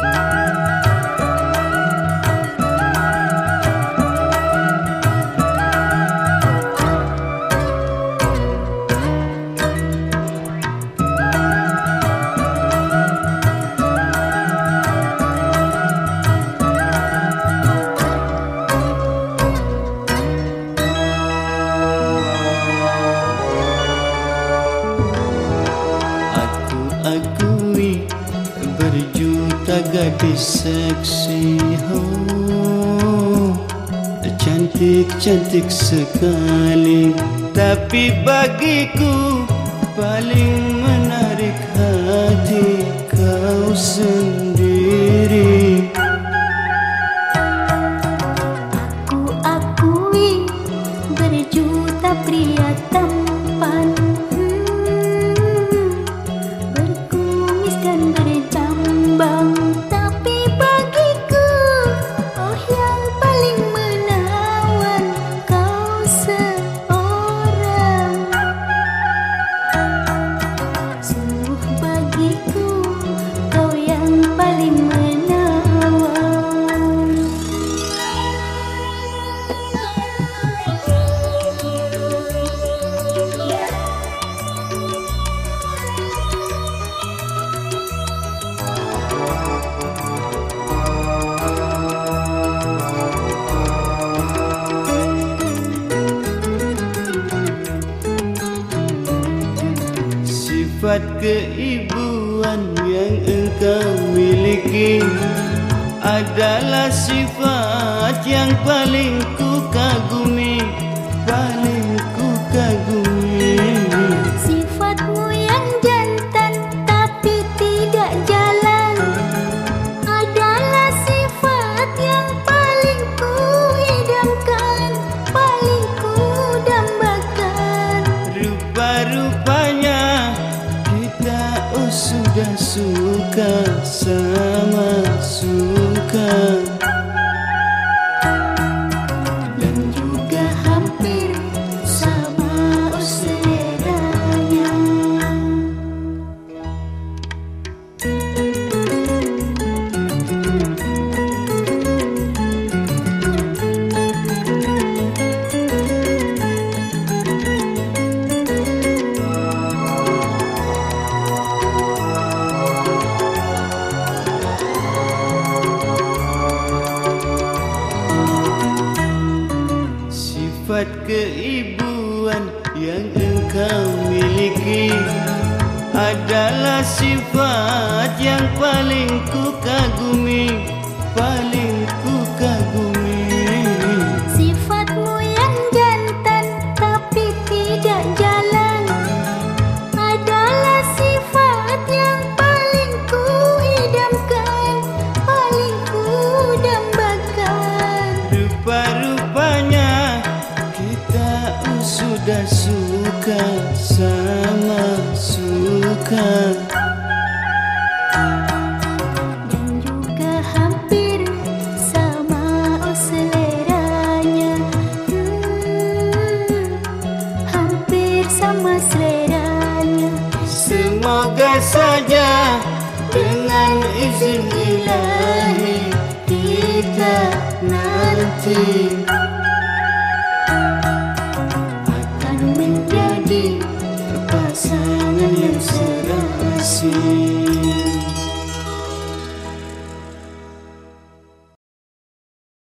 Bye. Gadis seksi oh, Cantik-cantik sekali. Tapi bagiku paling menarik hati kau sendiri. Aku akui berjuta pria tampan Sifat keibuan yang engkau miliki Adalah sifat yang paling ku kagumi suka sama suka sifat keibuan yang engkau miliki adalah sifat yang paling ku suka sama suka. Dan juga hampir sama oh seleranya. Hmm, hampir sama seleranya. Semoga saja dengan izin ilahi kita nanti Williamson.